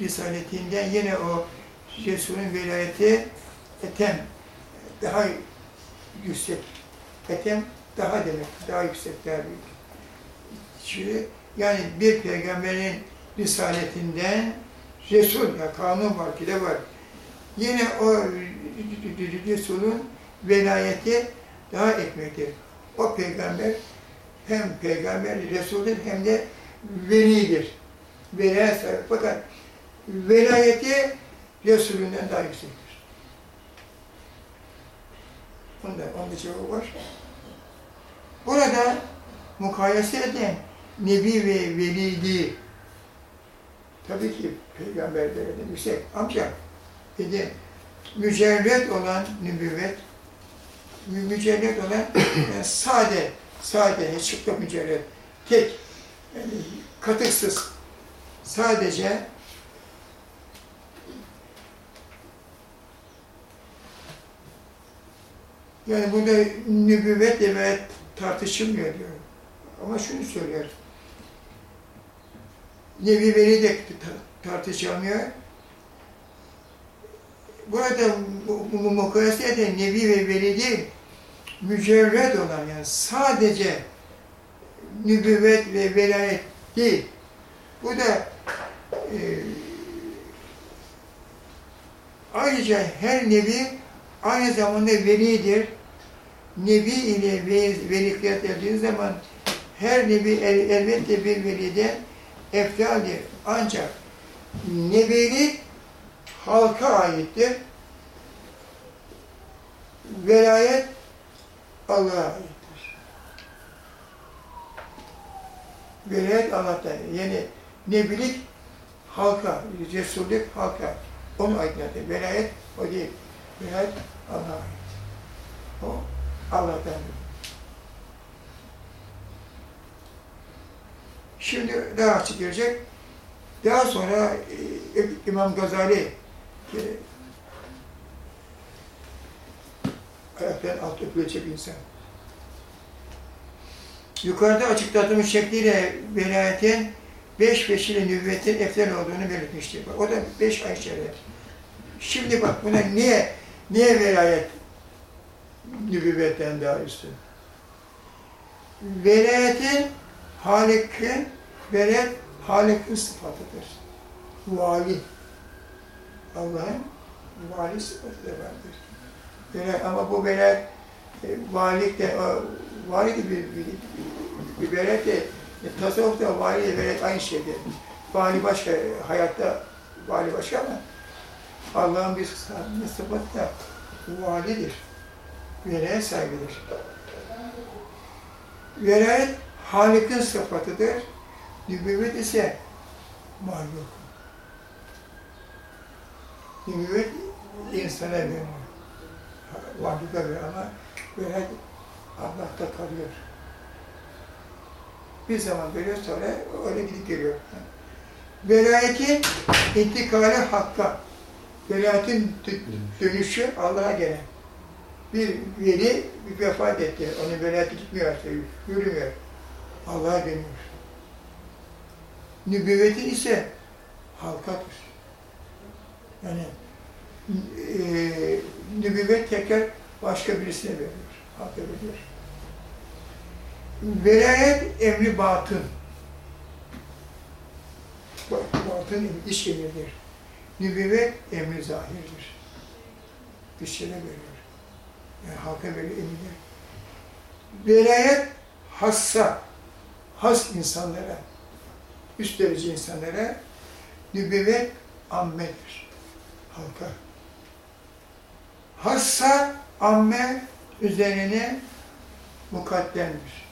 risaletinden yine o Resul'ün velayeti etem daha yüksek. Etem daha demek, daha yüksek, daha büyük. Yani bir peygamberin risaletinden Resul, ya kanun var, kide var. Yine o Resul'ün velayeti daha ekmektir. O peygamber hem peygamber, Resul'dür hem de velidir. Velayet sahibi. Fakat velayeti Resulünden daha yüksektir. Onda, onda cevabı var. Burada mukayese eden Nebi ve Veliliği tabii ki peygamberlerden yüksek ancak dedi mücerret olan nübüvvet mücerret olan yani sade sade hiç çıplak mücerret tek yani katıksız sadece yani burada nübüvvet evet tartışılmıyor diyor. Ama şunu söylüyor. Nebi Veli de tartışılmıyor. Burada bu, bu mukayese eden Nebi ve Veli değil, mücerred olan yani sadece nübüvvet ve velayet değil. Bu da e, ayrıca her nebi aynı zamanda velidir. Nebi ile velikiyet edildiği zaman her nebi el, elbette bir veliden eftaldir. Ancak nebilik halka aittir. Velayet Allah'a aittir. Velayet Allah'tan. Yani nebilik halka, Resullük halka. Onu aittir. Velayet o değil. Velayet Allah'a ait. O Allah'tan. Şimdi daha açık gelecek. Daha sonra e, İmam Gazali e, ayakların alt öpülecek insan. Yukarıda açıkladığımız şekliyle velayetin beş beşili nübüvvetin eftel olduğunu belirtmiştir. O da beş ay şeref. Şimdi bak buna niye niye velayet nübüvvetten daha üstün? Velayetin Halik'in velayet Halik'in sıfatıdır. Vali. Allah'ın vali sıfatı da vardır. Velayet, ama bu velayet e, valilik de, o, vali de bir, bir, bir, velayet de e, tasavvufta vali de velayet aynı şeydir. Vali başka, hayatta vali başka ama Allah'ın bir sıfatı da validir. Velayet sahibidir. Velayet Halik'in sıfatıdır. Nübüvvet ise mahluk. Nübüvvet insana veriyor. Mahluka veriyor ama velayet Allah'ta kalıyor. Bir zaman veriyor sonra öyle gidip geliyor. Velayetin intikali hakka. Velayetin dönüşü Allah'a gelen. Bir veli bir vefat etti. Onun velayeti gitmiyor artık, yürümüyor. Allah'a dönüyor. Nübüvvetin ise halkadır. Yani e, nübüvvet tekrar başka birisine veriyor, halka veriyor. Velayet emri batın. Batın iç emirdir. Nübüvvet emri zahirdir. Dışarı veriyor. Yani halka veriyor emirler. Velayet hassa, has insanlara, üst derece insanlara nübüvvet ammedir. Halka. Hassa amme üzerine mukaddemdir.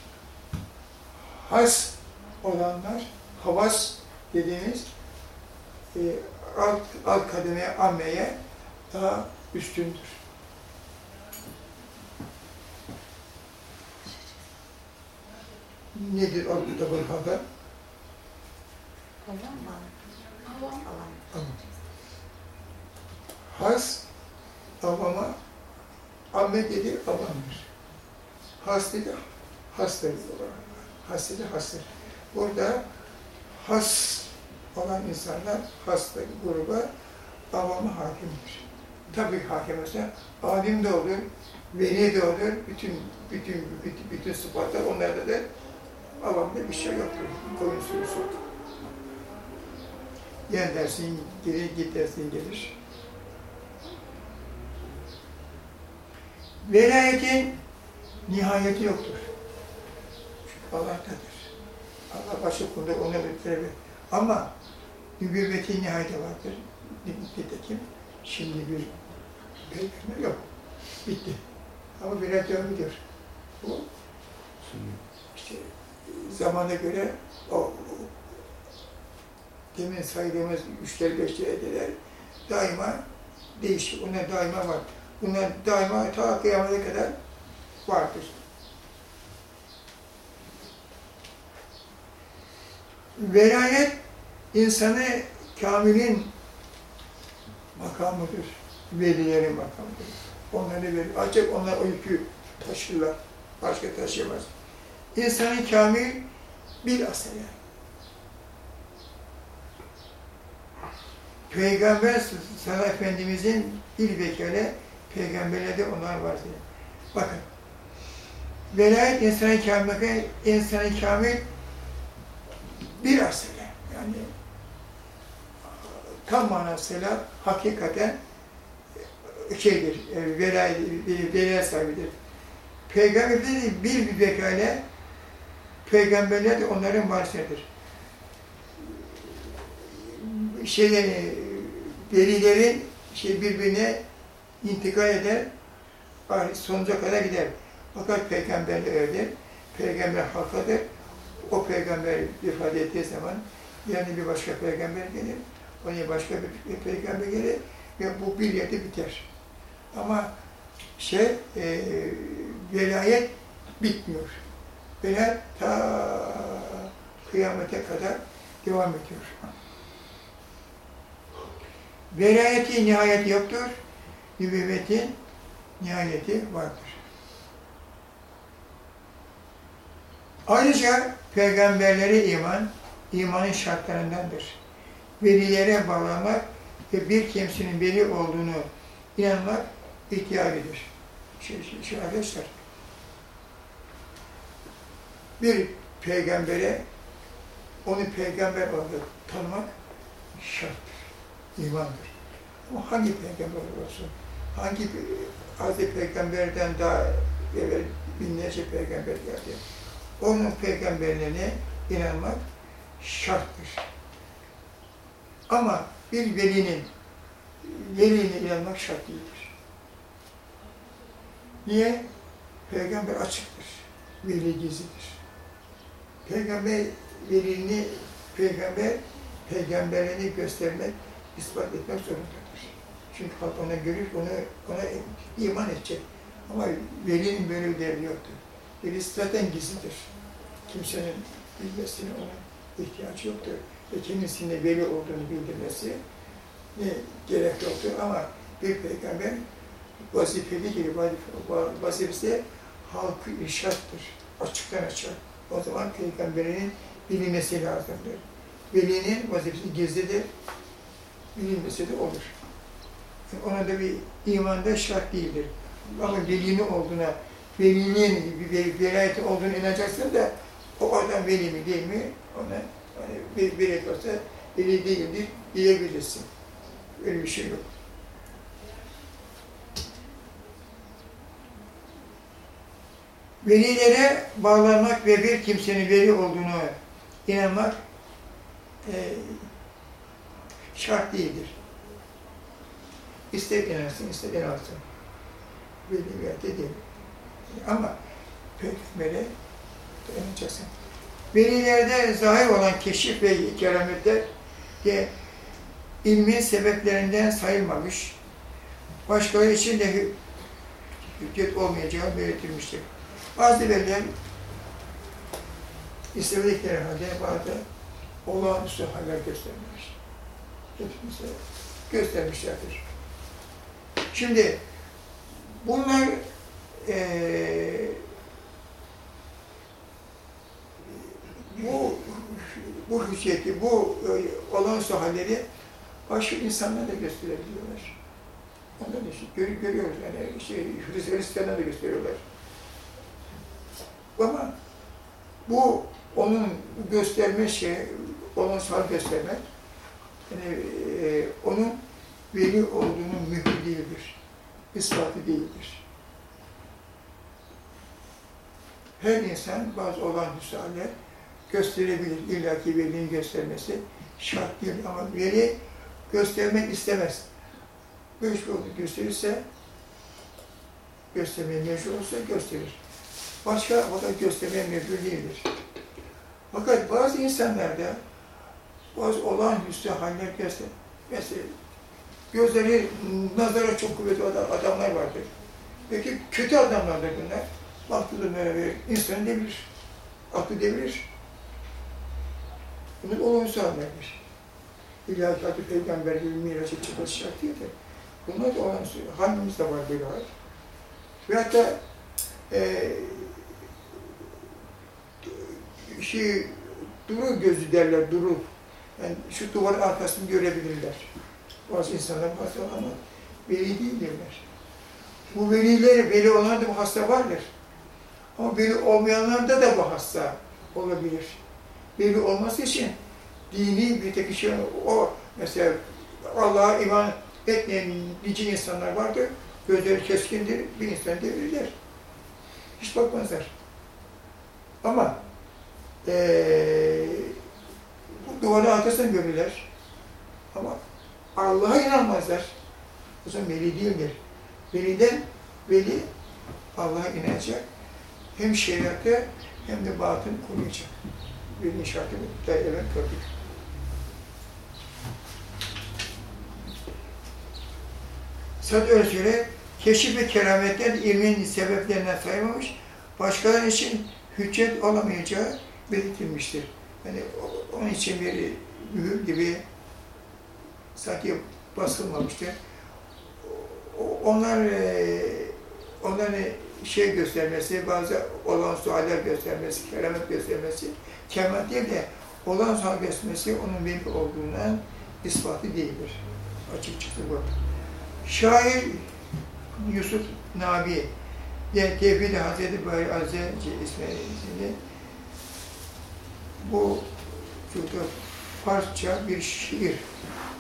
Has olanlar, havas dediğimiz e, alt, alt kademeye, ammeye daha üstündür. Nedir o kitabın adı? Has, avama, amme dedi avamdır. Has dedi, has dedi. Has dedi, has dedi. Burada has olan insanlar hasta gruba avamı hakimdir. Tabii hakim ise alim de olur, veli de olur, bütün bütün bütün, bütün sıfatlar onlarda da avamda bir şey yoktur. Koyun sürüsü. Yen dersin gelir, git dersin gelir. Velayetin nihayeti yoktur. Allah'tadır. Allah başı konuda ona bir Ama nübüvvetin nihayeti vardır. Nitekim şimdi bir peygamber yok. Bitti. Ama biraz devam ediyor. Bu işte zamana göre o, demin saydığımız üçler, beşler, ederler daima değişir. Onlar daima var. Bunlar daima ta kıyamete kadar vardır. Velayet insanı kamilin makamıdır. Velilerin makamıdır. Onları verir. Ancak onlar o yükü taşırlar. Başka taşıyamaz. İnsanın kamil bir yani. Peygamber sana Efendimizin bir vekale peygamberlerde onlar var diye. Bakın. Velayet insanın kamil, insanın kamil bir asıl yani tam manasıyla hakikaten şeydir, e, velayet, velayet sahibidir. Peygamberlerin bir bir vekale, peygamberler de onların varisidir. Şeyleri, velilerin şey birbirine intikal eder, sonuca kadar gider. Fakat peygamberler öyledir. Peygamber halkadır. O peygamber ifade ettiği zaman yani bir başka peygamber gelir, ona başka bir peygamber gelir ve bu bir yerde biter. Ama şey, e, velayet bitmiyor. Velayet ta kıyamete kadar devam ediyor. Velayeti nihayeti yoktur. Nübüvvetin nihayeti vardır. Ayrıca peygamberlere iman, imanın şartlarındandır. Velilere bağlamak ve bir kimsenin veli olduğunu inanmak ihtiyacıdır. Şey, şey, şey bir peygambere onu peygamber olarak tanımak şarttır, imandır. O hangi peygamber olsun, hangi Hazreti Peygamberden daha evvel binlerce peygamber geldi. Onun peygamberlerine inanmak şarttır. Ama bir velinin veline inanmak şart değildir. Niye? Peygamber açıktır. Veli gizlidir. Peygamber velini, peygamber peygamberini göstermek, ispat etmek zorundadır. Çünkü halk ona görür, ona, ona iman edecek. Ama velinin böyle bir değeri yoktur. Veli zaten gizlidir. Kimsenin bilmesine ona ihtiyaç yoktur. Ve kendisine veli olduğunu bildirmesi ne gerek yoktur ama bir peygamber vazifeli gibi vazifesi halkı irşattır. Açıktan açık. O zaman peygamberinin bilinmesi lazımdır. Velinin vazifesi gizlidir. Bilinmesi de olur. Ona da bir imanda şart değildir. Ama velinin olduğuna, velinin bir velayeti olduğunu inanacaksın da o adam veli mi değil mi ona bir velayet olsa veli değildir diyebilirsin. Öyle bir şey yok. Velilere bağlanmak ve bir kimsenin veli olduğunu inanmak e, şart değildir. İster inansın, ister inansın. Veli veya değil. Ama peygambere inanacaksın. Velilerde zahir olan keşif ve kerametler de ilmin sebeplerinden sayılmamış, başkaları için de hüccet olmayacağı belirtilmiştir. Bazı evvelden istemedikleri halde bazı olağanüstü haller göstermiş. Hepimize göstermişlerdir. Şimdi bunlar e, bu bu hücciyeti, bu e, olağanüstü halleri başka insanlara da gösterebiliyorlar. Onları da işte gör, görüyoruz yani işte Hristiyanlar da gösteriyorlar. Ama bu onun gösterme şey, onun hal göstermek, yani e, onun veli olduğunun mührü değildir, ispatı değildir. Her insan bazı olan haller gösterebilir. İlla ki göstermesi şart değil ama veli göstermek istemez. Böyle bir gösterirse, göstermeye mecbur olsa gösterir. Başka da göstermeye mecbur değildir. Fakat bazı insanlarda bazı olağanüstü haller göster. Mesela gözleri nazara çok kuvvetli adamlar vardır. Peki kötü adamlardır bunlar. Baktığı böyle insanı devirir. Aklı devirir. Bunun olumsuz hallerdir. İlahi adı peygamber gibi mirası şart değil de. Bunlar da olumsuz. Hangimizde var böyle hal? Ve hatta e, şey, duru gözü derler, duru. Yani şu duvarın arkasını görebilirler. Bazı insanlar hasta ama veli değildirler. Bu veliler, veli olanlarda bu hasta vardır. Ama veli olmayanlarda da bu hasta olabilir. Veli olması için dini bir tek kişi, o mesela Allah'a iman etmeyen nice insanlar vardır. Gözleri keskindir, bir insan devirirler. Hiç bakmazlar. Ama ee, bu duvarın arkasını görürler. Ama Allah'a inanmazlar. O zaman veli değildir. Veliden veli Allah'a inanacak. Hem şeriatta hem de batın koruyacak. Velinin şartını da evet gördük. Sad Özgür'e keşif ve kerametten ilmin sebeplerinden saymamış, başkaları için hüccet olamayacağı belirtilmiştir. Yani onun için bir mühür gibi sanki basılmamıştır. Onlar e, onların şey göstermesi, bazı olan sualler göstermesi, keramet göstermesi, kemal değil de olan sual göstermesi onun benim olduğundan ispatı değildir. Açıkçası bu. Şair Yusuf Nabi, yani Tevhid-i Hazreti Bari Azze ismini bu şurada Farsça bir şiir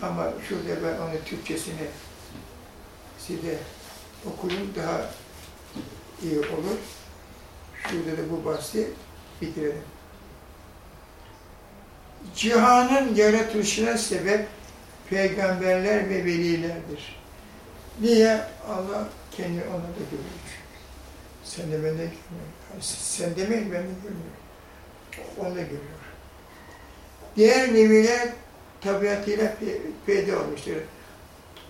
ama şurada ben onun Türkçesini size okuyayım daha iyi olur. Şurada da bu bahsi bitirelim. Cihanın yaratılışına sebep peygamberler ve velilerdir. Niye? Allah kendi ona da görüyor. Sen de bende görmüyor. Sen demeyin ben de görmüyorum. Onu da görüyor. Diğer neviler tabiatıyla peyda olmuştur.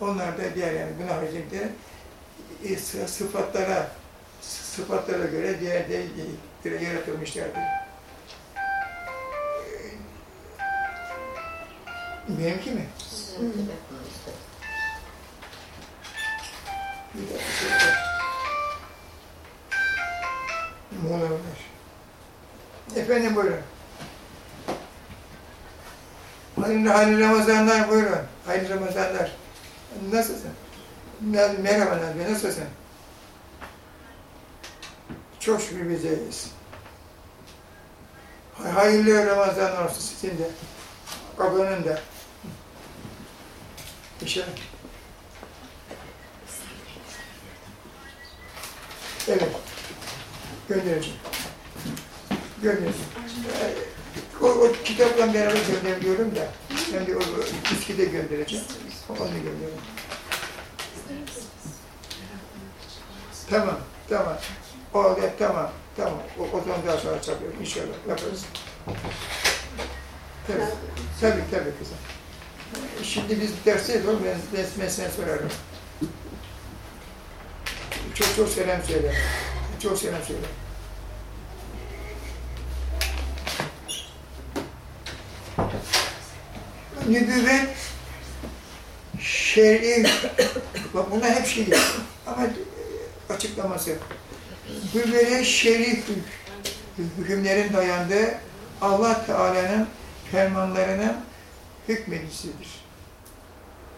Onlar da diğer yani günah haricinde e, sıfatlara sıfatlara göre diğer de yaratılmışlardır. Benimki mi? Sizin telefonunuzda. Bir dakika. Mola var. Efendim buyurun. Hayırlı, hayırlı Ramazanlar buyurun. Hayırlı Ramazanlar. Nasılsın? Merhaba Nazmi, nasılsın? Çok şükür biz iyiyiz. Hayırlı Ramazanlar olsun sizin de. Ablanın da. İnşallah. Evet. Göndereceğim. Göndereceğim. O, o kitapla beraber gönderiyorum da. Ben de o, diski de göndereceğim. Onu gönderiyorum. Tamam, tamam. O da tamam, tamam. O, o zaman daha sonra çapıyorum inşallah. Yaparız. Tabii, tabii, tabii kızım. Şimdi biz dersteyiz oğlum, ben, ben, ben sana sorarım. Çok çok selam söyle. Çok selam söyle. Nübüvvet şer'i, bak bunlar hep şey ama açıklaması. Nübüvvet şer'i hükümlerin dayandığı Allah Teala'nın fermanlarına hükmedicisidir.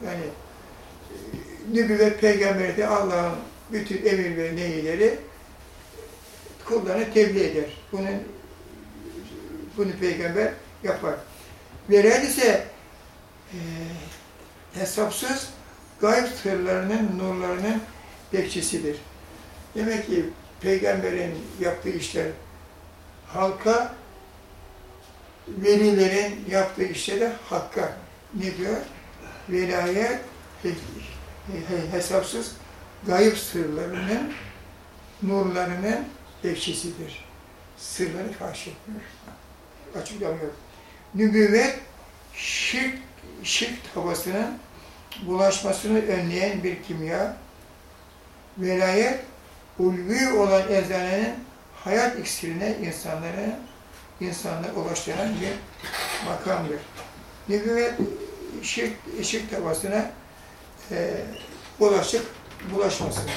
Yani e, nübüvvet peygamberi Allah'ın bütün emir ve nehirleri kullarına tebliğ eder. Bunun bunu peygamber yapar. Velayet ise e, hesapsız gayb sırlarının, nurlarının bekçisidir. Demek ki peygamberin yaptığı işler halka, velilerin yaptığı işler de hakka. Ne diyor? Velayet he- he- hesapsız gayb sırlarının, nurlarının bekçisidir. Sırları faş etmiyor. Açıklamıyor. Nübüvvet, şirk, şirk havasının bulaşmasını önleyen bir kimya. Velayet, ulvi olan eczanenin hayat iksirine insanları insanlara ulaştıran bir makamdır. Nübüvvet, şirk, şirk havasına e, bulaşık bulaşmasıdır.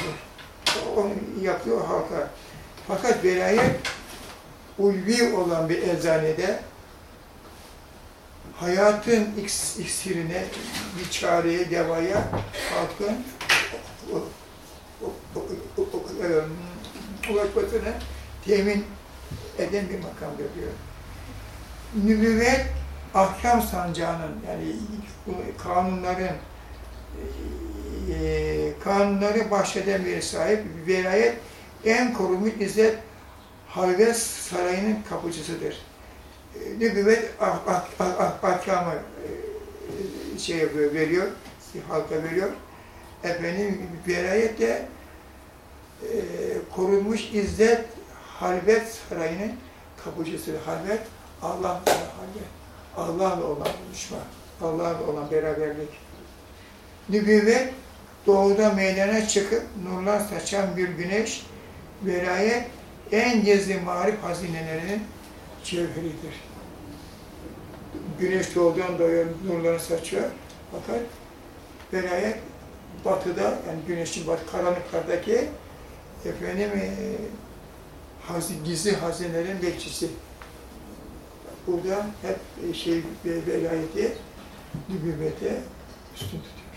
Onu yapıyor halka. Fakat velayet ulvi olan bir eczanede hayatın iks- iksirine, bir çareye, devaya halkın e, ulaşmasını temin eden bir makamdır diyor. Nübüvvet ahkam sancağının yani kanunların e, kanunları bahşeden bir sahip velayet en korunmuş izzet halvet sarayının kapıcısıdır. E, Nübüvvet ah, ah, ah, ah, ahkamı e, şey veriyor, halka veriyor. Efendim velayet de e, korunmuş izzet halvet sarayının kapıcısıdır. Halvet Allah'la halvet. Allah'la olan buluşma, Allah'la olan beraberlik. Nübüvvet doğuda meydana çıkıp nurlar saçan bir güneş, velayet en gizli marif hazinelerinin cevheridir. Güneş doğudan doğuya nurları saçıyor. Fakat velayet batıda, yani güneşin batı karanlıklardaki efendim e, hazin, gizli hazinelerin bekçisi. Burada hep e, şey ve- velayeti, nübüvvete üstün tutuyor.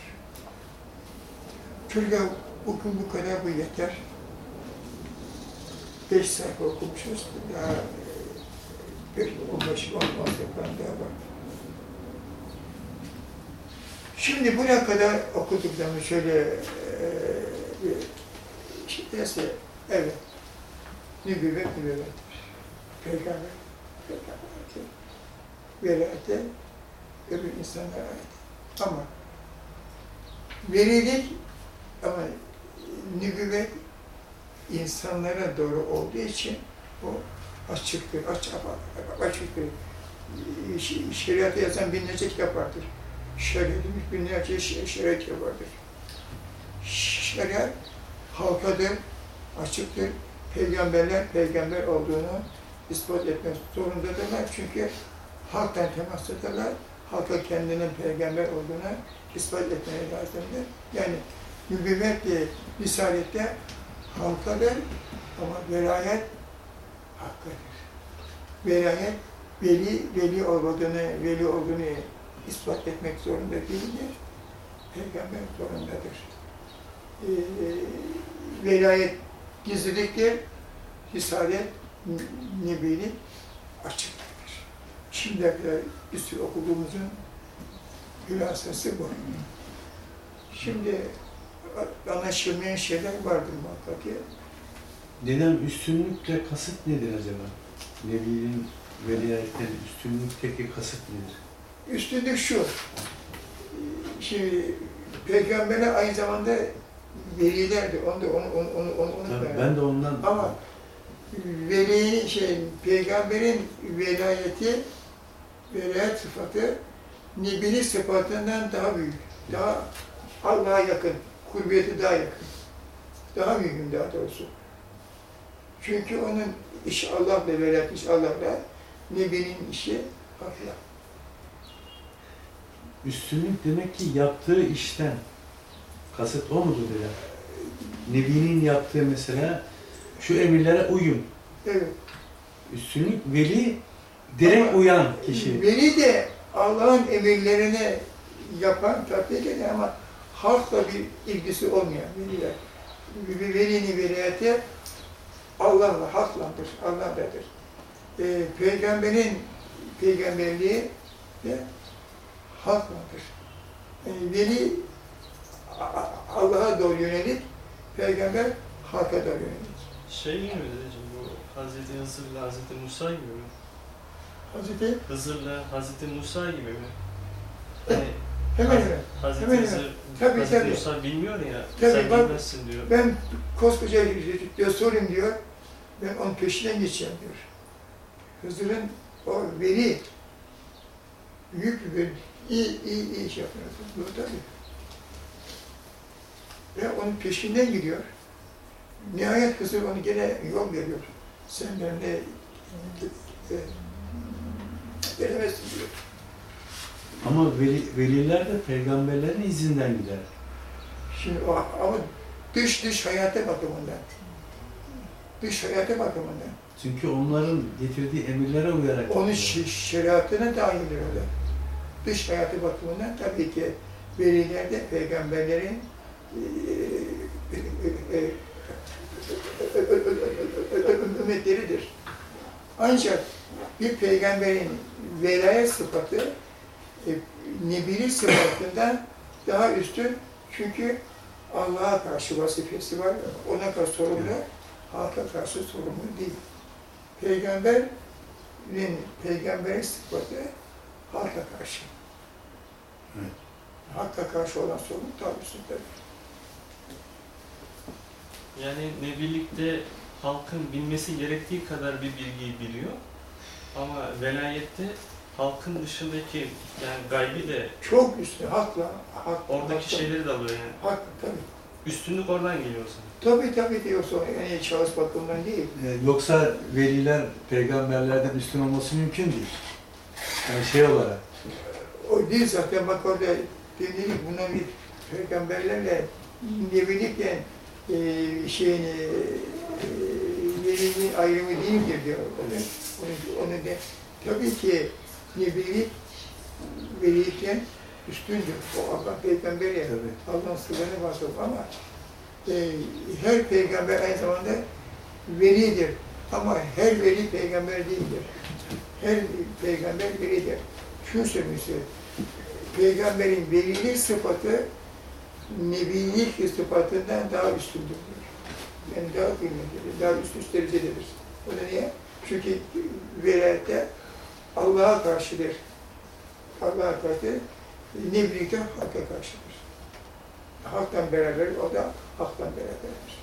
Çocuğa bugün bu kadar bu yeter. Beş sayfa okumuşuz. Daha e, bir, on beş, on altı falan daha var. Şimdi buraya kadar okuduklarımı şöyle e, bir şey evet, nübüvvet nübüvvettir. Peygamber, peygamber, velayete öbür insanlara ait. Ama velilik ama nübüvvet insanlara doğru olduğu için o açıktır, aç, açıktır. Şeriatı yazan binlerce kitap vardır. Şeriat demiş binlerce şe- şeriat vardır. Şeriat halkadır, açıktır. Peygamberler peygamber olduğunu ispat etmek zorundadırlar. Çünkü halktan temas ederler. Halka kendinin peygamber olduğunu ispat etmeye lazımdır. Yani nübüvvet risalette halkadır ama velayet hakkadır. Velayet veli, veli olmadığını, veli olduğunu ispat etmek zorunda değildir. Peygamber zorundadır. Ee, velayet gizliliktir, risalet, nebilik açıktır. Şimdiye kadar bir sürü okuduğumuzun hülasası bu. Şimdi anlaşılmayan şeyler vardır muhakkak ki. Dedem üstünlükle kasıt nedir acaba? Nebi'nin veliayetten üstünlükteki kasıt nedir? Üstünlük şu, şimdi peygambere aynı zamanda velilerdi, onu da onu, onu, onu, onu Tabii ben de ondan Ama veli, şey, peygamberin velayeti, velayet sıfatı, nebili sıfatından daha büyük, daha Allah'a yakın, kurbiyeti daha yakın. Daha mühim daha doğrusu. Çünkü onun işi Allah'la, velayet işi Allah'la, nebinin işi Allah'la. Üstünlük demek ki yaptığı işten kasıt o mudur dedem? Nebi'nin yaptığı mesela şu emirlere uyun. Evet. Üstünlük veli Direkt Ama uyan kişi. Veli de Allah'ın emirlerini yapan tatbik eden ama halkla bir ilgisi olmayan veliler. Bir velinin velayeti Allah'la, halkladır, Allah'dadır. Ee, peygamberin peygamberliği de halkladır. Yani veli a- a- Allah'a doğru yönelik, peygamber halka doğru yönelik. Şey gibi mi dedeciğim bu Hazreti Hızır'la Hazreti Musa gibi mi? Hazreti Hızır'la Hazreti Musa gibi mi? Hani hemen hemen. Hazreti Hemen hemen. Hızır, Tabii, Hazreti tabii. Musa bilmiyor ya, Tabii, sen bilmezsin diyor. Ben koskoca diyor, sorayım diyor, ben onun peşinden geçeceğim diyor. Hızır'ın o veli, büyük bir veli, iyi, iyi, iyi iş yapıyor. Bu tabii. Ve onun peşinden gidiyor. Nihayet Hızır onu gene yol veriyor. Sen benimle e, gelemezsin diyor. Ama veli, veliler de peygamberlerin izinden gider. Şimdi o, ama dış dış hayata bakımından, dış hayata bakımından, Çünkü onların getirdiği emirlere uyarak onun şeriatına dahildir o da. Dış hayatı bakımından tabii ki veliler de peygamberlerin e, e, e, ümmetleridir. Ancak bir peygamberin velayet sıfatı nebilik sıfatından daha üstün çünkü Allah'a karşı vazifesi var, ona karşı sorumlu, halka karşı sorumlu değil. Peygamberin, peygamberin sıfatı halka karşı. Evet. Hakka karşı olan sorumluluk tabii. Yani Nebilikte halkın bilmesi gerektiği kadar bir bilgiyi biliyor. Ama velayette halkın dışındaki yani gaybi de Çok üstün, hakla, hak, oradaki hakla- şeyleri de alıyor yani. Hak, tabii. Üstünlük oradan geliyor o zaman. Tabii tabii diyorsa yani şahıs bakımından değil. Ee, Yoksa veliler peygamberlerden üstün olması mümkün değil. Yani şey olarak. O değil zaten bak orada dedik bunun bir peygamberlerle nebilikle e, şeyini e, velinin ayrımı değildir diyor. Onu, onu, onu de, tabii ki nebilik velilikten üstündür. O Allah peygamberi. Allah'ın sırrını vardır ama e, her peygamber aynı zamanda velidir. Ama her veli peygamber değildir. Her peygamber velidir. Şunu söyleyeyim size. Peygamberin velilik sıfatı nebilik sıfatından daha üstündür. Yani daha kıymetlidir, daha üst üst derecededir. O da niye? Çünkü velayette Allah'a karşıdır. Allah'a karşı nebilikte hakka karşıdır. Haktan beraber, o da haktan beraberdir.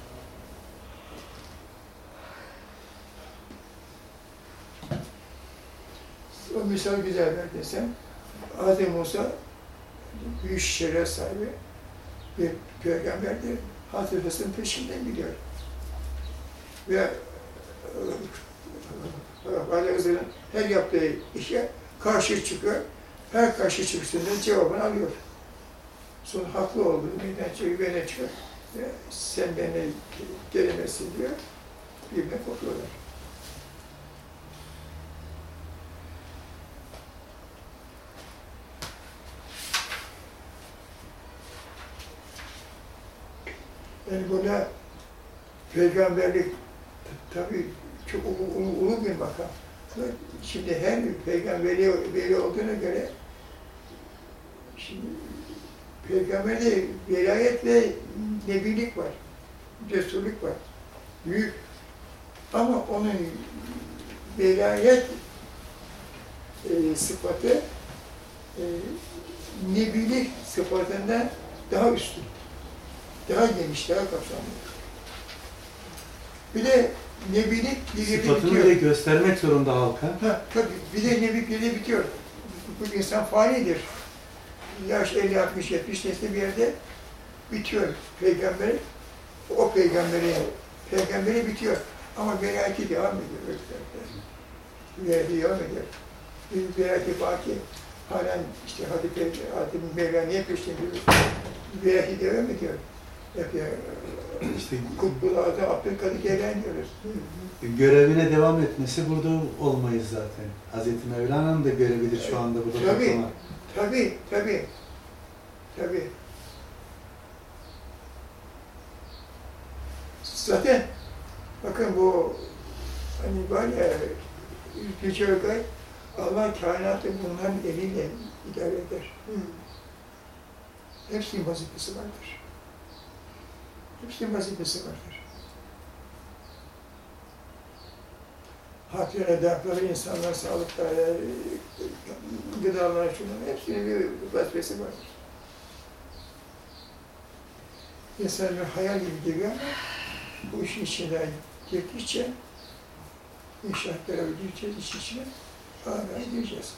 O misal güzel ver desem, Adem Musa büyük şeref sahibi bir peygamberdir. Hatırlasın peşinden gidiyor. Ve Ali Hızır'ın her yaptığı işe karşı çıkıyor. Her karşı çıksında cevabını alıyor. Sonra haklı olduğunu birden çevir, bana çıkıyor. Ve sen beni gelemezsin diyor. Birbirine kopuyorlar. Yani burada peygamberlik tabii çok ulu bir makam. Şimdi her bir peygamberi veli olduğuna göre şimdi peygamberde velayet ve nebilik var. Cesurluk var. Büyük. Ama onun velayet e, sıfatı e, nebilik sıfatından daha üstün. Daha geniş, daha kapsamlı. Bir de nebilik bir yerde Sıfatını bitiyor. bile göstermek zorunda halka. Ha, tabii. Bir de nebi bir de bitiyor. Bu insan fanidir. Yaş 50, 60, 70 yaşında bir yerde bitiyor. Peygamber, o peygamberi, peygamberi bitiyor. Ama velayeti devam ediyor. Velayeti devam ediyor. Bir velayeti baki. Halen işte Hadi Peygamber, Hadi Mevlaniye peşinde velayeti devam ediyor. Hep ya, İşte Kutbul Azam Abdülkadir Geylani diyoruz. görevine devam etmesi burada olmayız zaten. Hazreti Mevlana'nın da görevidir şu anda burada Tabii. toplamak. Tabii, tabii. Tabii. Zaten bakın bu hani var ya Yüce Ögay Allah kainatı bunların eliyle idare eder. Hepsinin vazifesi vardır. Hepsinin vazifesi vardır. Hatire edapları, insanlar sağlıkta, e, gıdalar, şunların hepsinin bir vazifesi vardır. İnsan bir hayal gibi geliyor ama bu işin içine girdikçe inşaatlara gireceğiz, iş içine hala gireceğiz.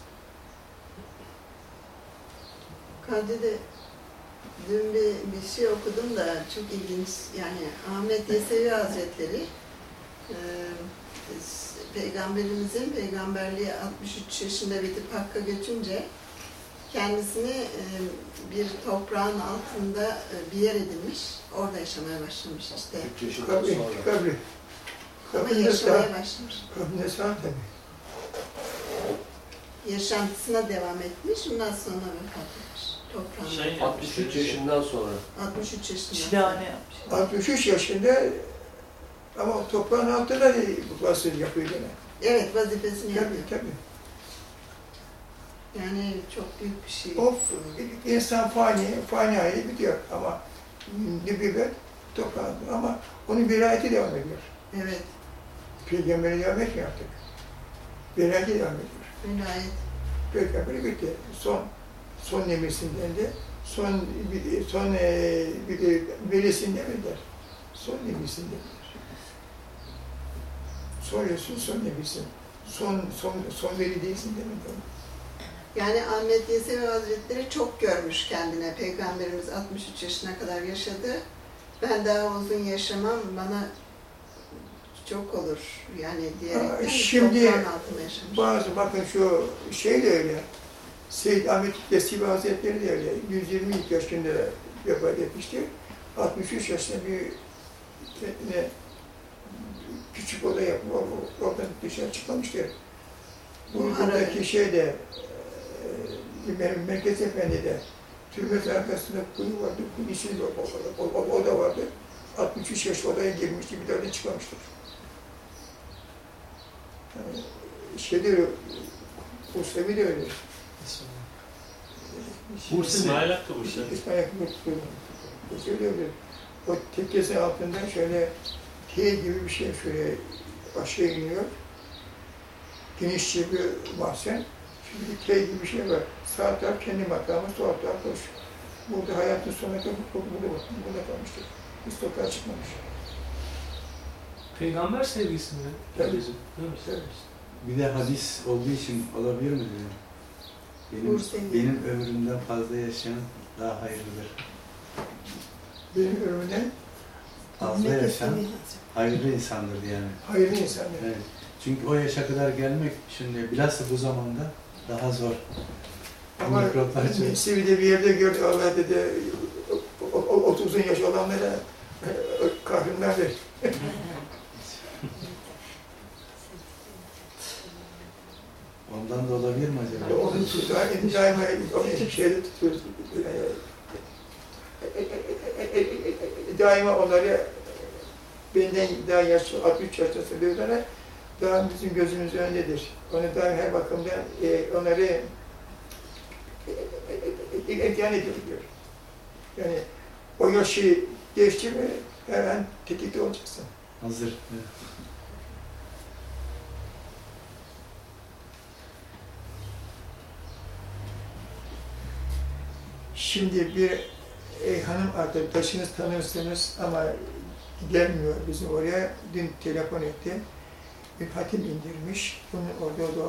Kadir'de dün bir, bir şey okudum da çok ilginç. Yani Ahmet Yesevi Hazretleri e, Peygamberimizin peygamberliği 63 yaşında bitip Hakk'a götünce kendisini e, bir toprağın altında e, bir yer edinmiş. Orada yaşamaya başlamış işte. Kabri, kabri. Ama yaşamaya başlamış. tabii. Yaşantısına devam etmiş. Ondan sonra vefat etmiş. Şey altında. 63 yaşından sonra. 63 yaşında. Çilehane yapmış. 63 yaşında ama toprağın altında vasıl yapıyor gene. Evet vazifesini Tabii yapıyor. tabii. Yani çok büyük bir şey. O insan fani, fani hali bitiyor ama nübüvvet toprağın ama onun vilayeti devam ediyor. Evet. Peygamberi devam etmiyor artık. Vilayeti devam ediyor. Vilayet. Peygamberi bitti. Son son nemesinden de son bir- son e, bir de velisinden mi der? Son nemesinden der. Son Resul, son nebisin. Son, son, son veli değilsin demek o. Yani Ahmet Yesevi Hazretleri çok görmüş kendine. Peygamberimiz 63 yaşına kadar yaşadı. Ben daha uzun yaşamam, bana çok olur yani diyerekten şimdi. Bazı bakın şu şey de öyle. Seyyid Ahmet Yesibi Hazretleri de öyle. 120 yaşında vefat etmiştir. 63 yaşında bir kendine küçük oda yapıp or- oradan dışarı çıkmamıştır. Bu Bu buradaki şey de e, benim Merkez Efendi'de türbet arkasında kuyu vardı. Kuyunun içinde o, o, o, oda vardı. 63 yaş odaya girmişti, bir daha da çıkmamıştır. Yani şeyde Bursevi de öyle. Bursa ne? İsmail Hakkı Bursa. İsmail Bursevi de öyle. O tekkesi altından şöyle T gibi bir şey şöyle aşağı iniyor. Genişçe bir mahzen. Şimdi T gibi bir şey var. Sağ taraf kendi makamı, sol taraf boş. Burada hayatın sonuna kadar bu- burada, burada kalmıştır. Hiç sokağa çıkmamış. Peygamber sevgisi mi? Tabii. Mi? Tabii. Bir de hadis olduğu için olabilir mi diyorum. Benim, Bursevi. benim ömrümden fazla yaşayan daha hayırlıdır. Benim ölümümden Fazla yaşayan hayırlı insandır yani. hayırlı insanlar. Evet. Çünkü o yaşa kadar gelmek şimdi bilhassa bu zamanda daha zor. Ama. Sivri'de bir yerde gördü Allah dedi, o- o- o- 30 yaş olanlara e, kahrından ver. Ondan da olabilir mi acaba? Onu tutar, daima onu şeyde tutuyoruz. Daima onları benden daha yaşlı, 63 yaşında söylüyorlar, daha bizim gözümüz önündedir. Onu daima her bakımdan e, onları imtihan ediyor diyor. Yani o yaşı geçti mi her an tetikte olacaksın. Hazır. Evet. Şimdi bir e, hanım arkadaşınız tanırsınız ama gelmiyor bizim oraya. Dün telefon etti. Bir hatim indirmiş. Bunu orada dua